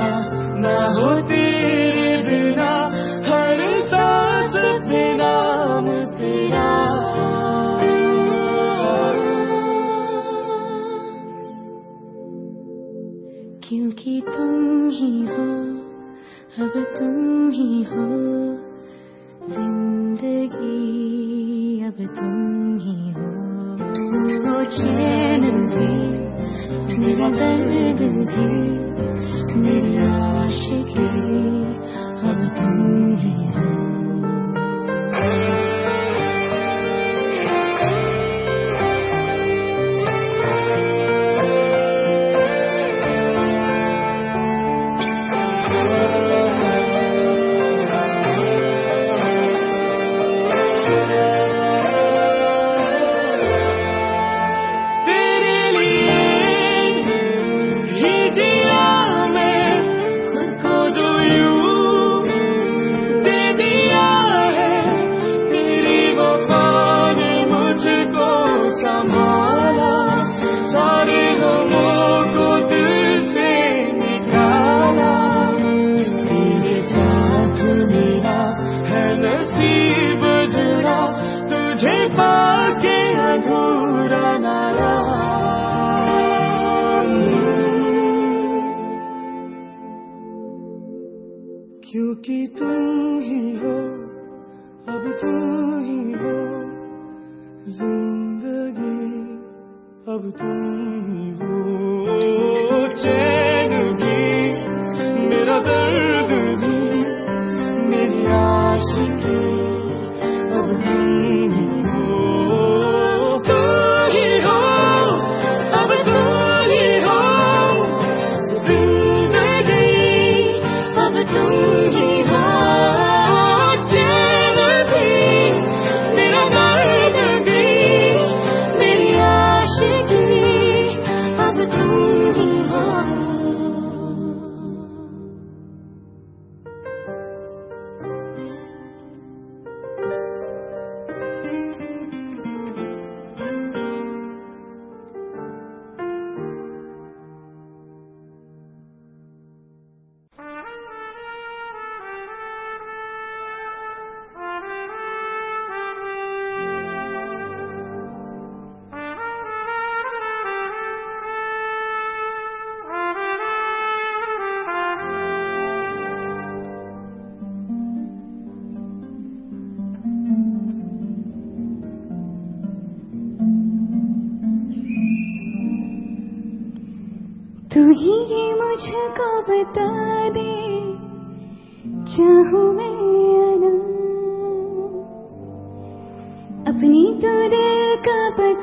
मेरा ना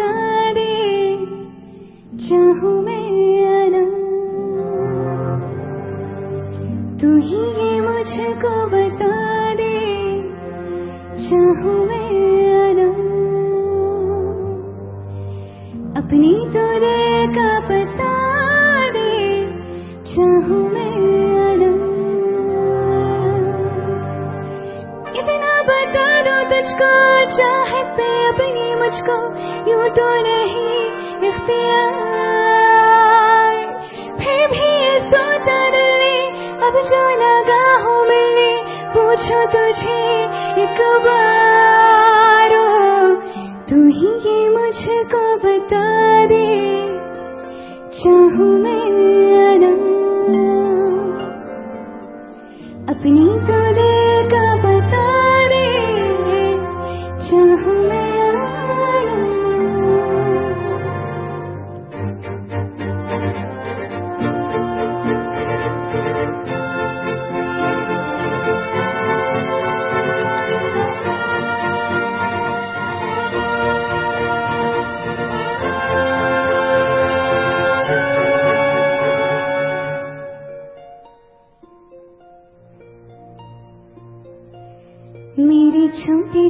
दे चाहूँ मैं आना तू ही मुझको पूछो तुझे एक बार। तू ही ये मुझको बता दे, चाहूँ मैं अपनी तो दे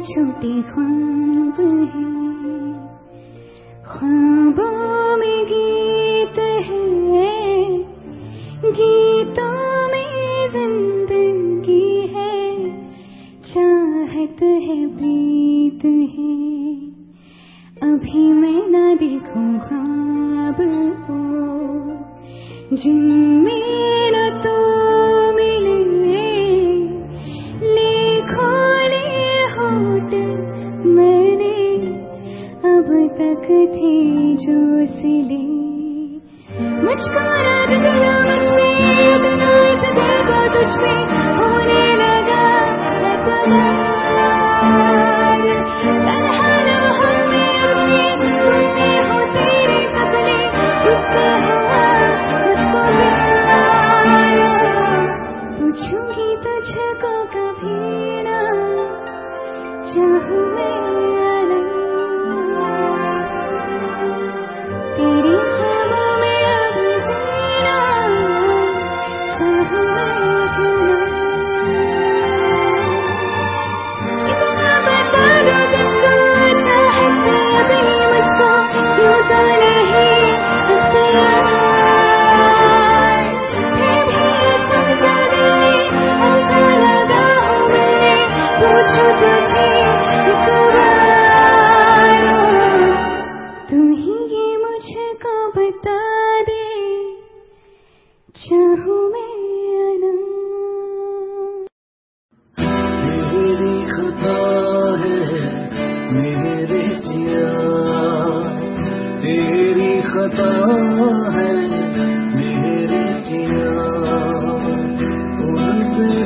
Trong.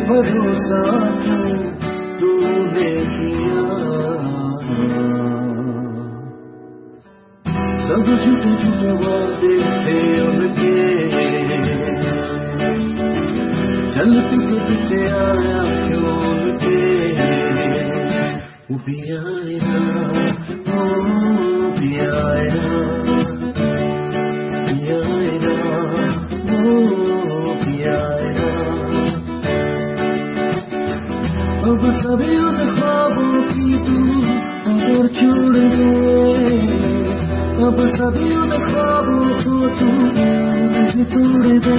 भरोसा क्यों तूने किया सब झूठे झूठे वादे थे उनके चल पीछे पीछे आया, क्यों उनके भी आया Zabił mych obu tutu, który był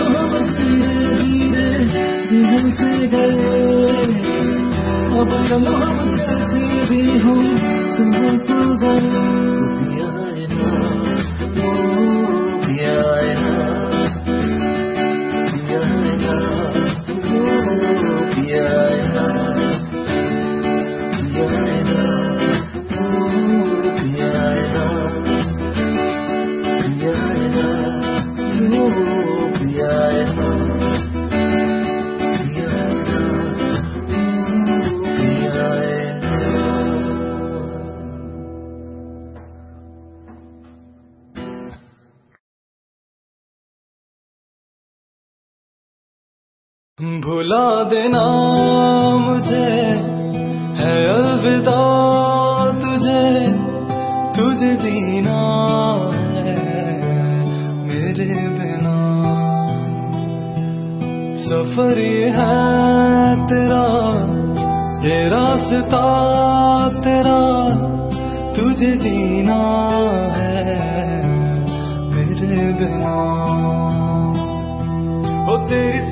मोहब्बत धीरे से गए अब मोहब्बत कैसे भी हूँ सुन तो गए भुला देना मुझे, है अलविदा तुझे तुझे जीना है मेरे बिना। सफ़र है तेरा, ये रास्ता तेरा, तुझे जीना है मेरे बिना। ओ तेरी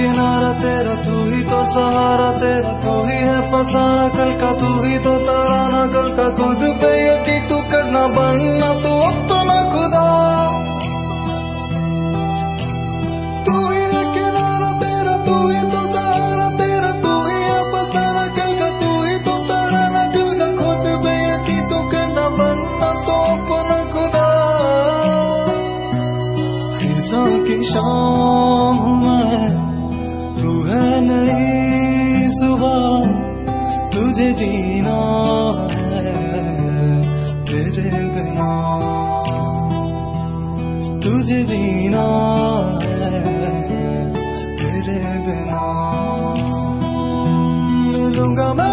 किनारा तेरा तू ही तो सहारा, तेरा तू ही है फसाना। कल का तू ही तो तराना, कल का खुद पे यकी तू करना बनना। तू ना खुदा तुझे जीना तेरे बिना। तुझे जीना है तेरे बिना। मिलूँगा मैं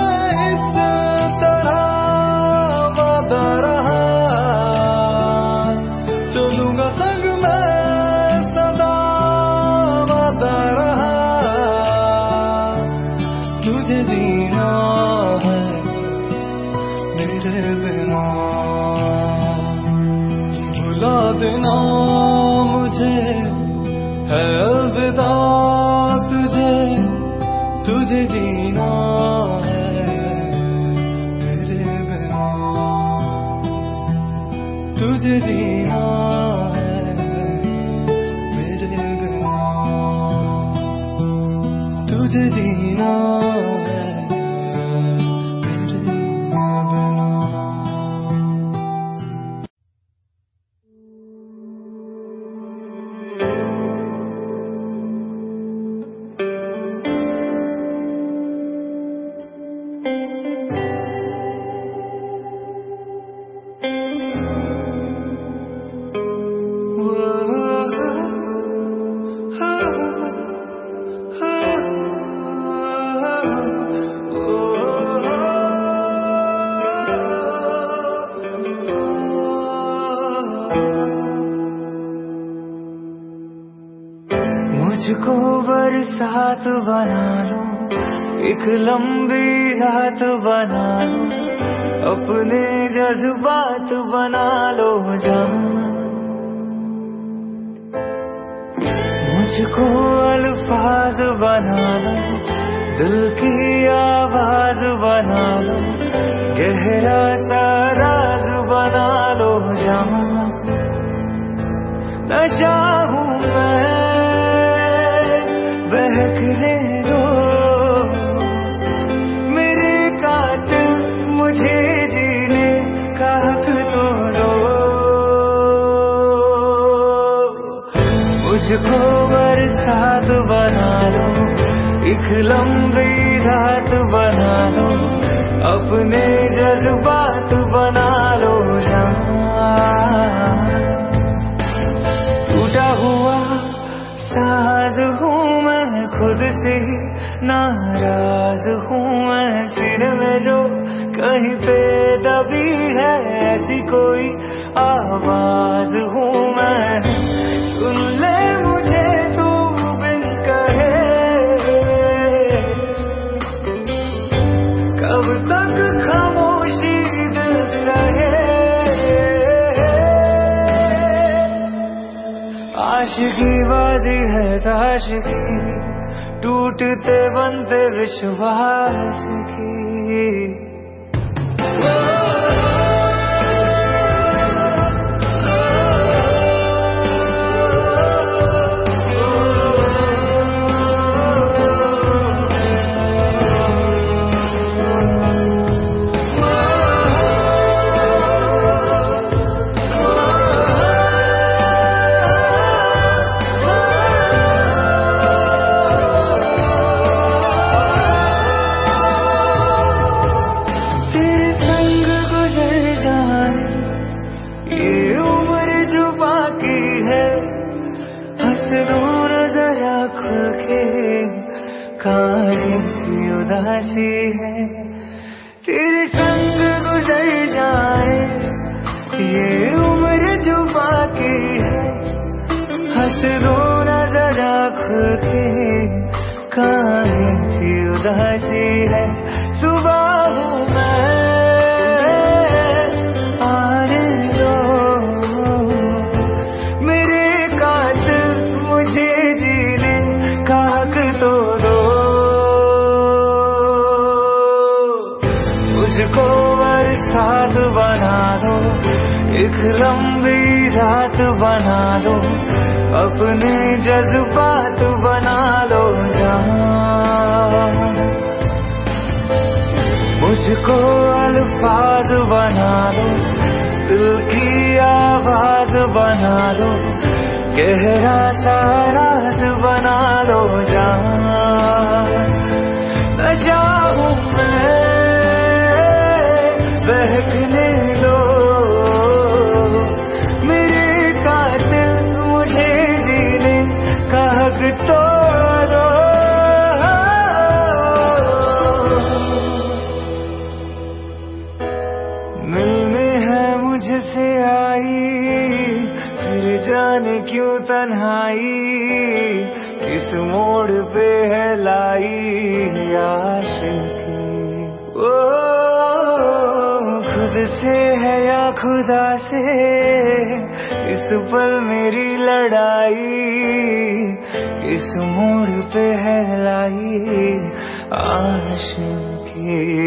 लंबी रात बना लो, अपने जज्बात बना लो जान मुझको अल्फाज बना लो, दिल की आवाज़ बना लो, गहरा सा एक लंबी रात बना लो, अपने जज्बात बना लो टूटा हुआ साज हूँ मैं, खुद से ही नाराज़ हूँ मैं, सिर में जो कहीं पे दबी है, ऐसी कोई आवाज़ हूँ मैं। सुन ले आशिकी वादी है ताशिकी टूटते बनते विश्वास की। की है। मुझको बरसात बना दो। एक लंबी रात बना दो। अपने जज्बात बना लो जहाँ मुझको अल्फाज बना दो। दिल की आवाज़ बना दो। गहरा सा राज बना लो जहाँ नशा पे है लाई आशिकी।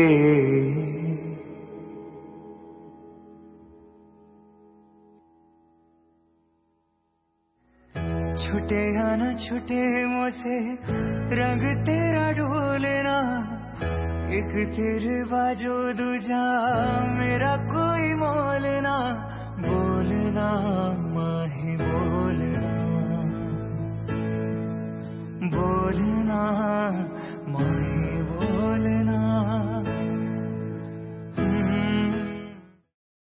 छुटे या न छुटे मुझसे, रंग तेरा ढोलना, एक तेरे बाजो दूजा मेरा कोई मोलना मोल ना बोलना। बोलना मैं बोलना।